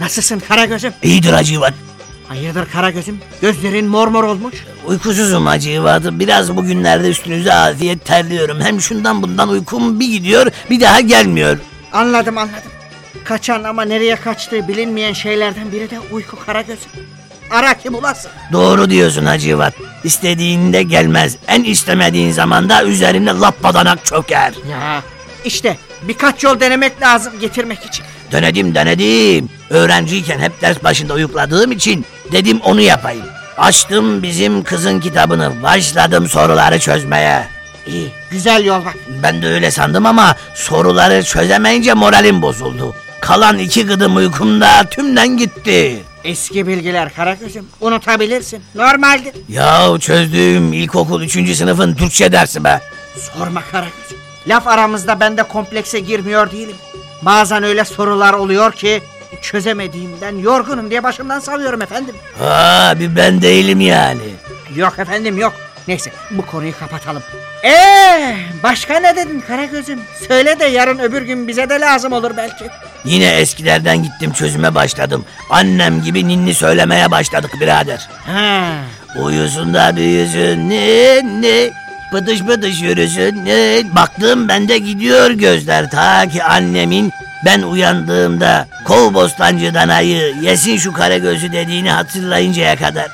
Nasılsın Karagöz'üm? İyidir Hacivat. Hayırdır Karagöz'üm? Gözlerin mor mor olmuş. Uykusuzum Hacivat'ım. Biraz bugünlerde üstünüze afiyet terliyorum. Hem şundan bundan uykum bir gidiyor bir daha gelmiyor. Anladım anladım. Kaçan ama nereye kaçtığı bilinmeyen şeylerden biri de uyku Karagöz'üm. Ara ki bulasın. Doğru diyorsun Hacivat. İstediğinde gelmez. En istemediğin zamanda üzerine lappadanak çöker. Ya işte birkaç yol denemek lazım getirmek için. Denedim denedim. Öğrenciyken hep ders başında uyukladığım için dedim onu yapayım. Açtım bizim kızın kitabını. Başladım soruları çözmeye. İyi güzel yol bak. Ben de öyle sandım ama soruları çözemeyince moralim bozuldu. Kalan iki gıdım uykumda tümden gitti. Eski bilgiler Karagöz'üm unutabilirsin. Normaldir. Ya çözdüğüm ilkokul üçüncü sınıfın Türkçe dersi be. Sorma Karagöz'üm. Laf aramızda ben de komplekse girmiyor değilim. Bazen öyle sorular oluyor ki çözemediğimden yorgunum diye başımdan salıyorum efendim. Ha bir ben değilim yani. Yok efendim yok. Neyse bu konuyu kapatalım. Ee, başka ne dedin Karagöz'üm? Söyle de yarın öbür gün bize de lazım olur belki. Yine eskilerden gittim çözüme başladım. Annem gibi ninni söylemeye başladık birader. Ha, Uyusun da büyüsün ninni. Bıdış bıdış yürüsün ne? Baktım bende gidiyor gözler ta ki annemin ben uyandığımda kov bostancı danayı yesin şu kara gözü dediğini hatırlayıncaya kadar.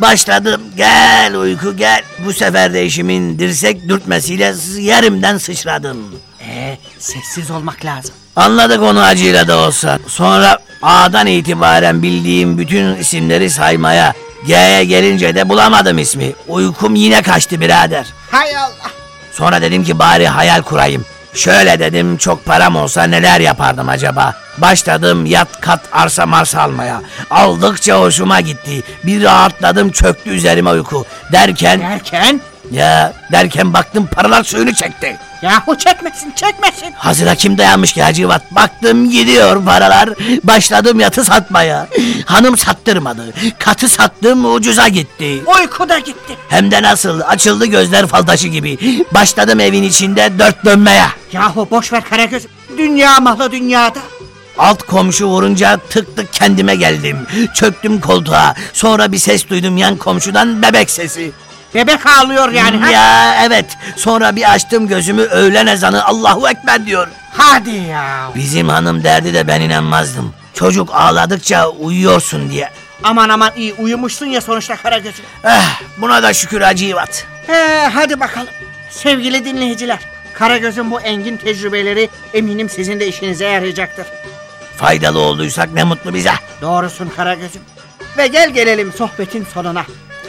Başladım gel uyku gel. Bu sefer de eşimin dirsek dürtmesiyle yerimden sıçradım. Ee, sessiz olmak lazım. Anladık onu acıyla da olsa. Sonra A'dan itibaren bildiğim bütün isimleri saymaya, G'ye gelince de bulamadım ismi. Uykum yine kaçtı birader. Hay Allah. Sonra dedim ki bari hayal kurayım. Şöyle dedim çok param olsa neler yapardım acaba? Başladım yat kat arsa marsa almaya. Aldıkça hoşuma gitti. Bir rahatladım çöktü üzerime uyku. Derken Derken ya derken baktım paralar suyunu çekti. yahu çekmesin çekmesin. Hazıra kim dayanmış ki Hacivat? Baktım gidiyor paralar. Başladım yatı satmaya. Hanım sattırmadı. Katı sattım ucuza gitti. Uyku da gitti. Hem de nasıl açıldı gözler fal taşı gibi. Başladım evin içinde dört dönmeye. Yahu boş ver Karagöz. Dünya malı dünyada. Alt komşu vurunca tık tık kendime geldim. Çöktüm koltuğa. Sonra bir ses duydum yan komşudan bebek sesi. Bebek ağlıyor yani. ha? Ya evet. Sonra bir açtım gözümü öğlen ezanı Allahu Ekber diyor. Hadi ya. Bizim hanım derdi de ben inanmazdım. Çocuk ağladıkça uyuyorsun diye. Aman aman iyi uyumuşsun ya sonuçta Karagöz'üm. Eh, buna da şükür Hacivat. He, hadi bakalım. Sevgili dinleyiciler. Karagöz'ün bu engin tecrübeleri eminim sizin de işinize yarayacaktır. Faydalı olduysak ne mutlu bize. Doğrusun Karagöz'üm. Ve gel gelelim sohbetin sonuna.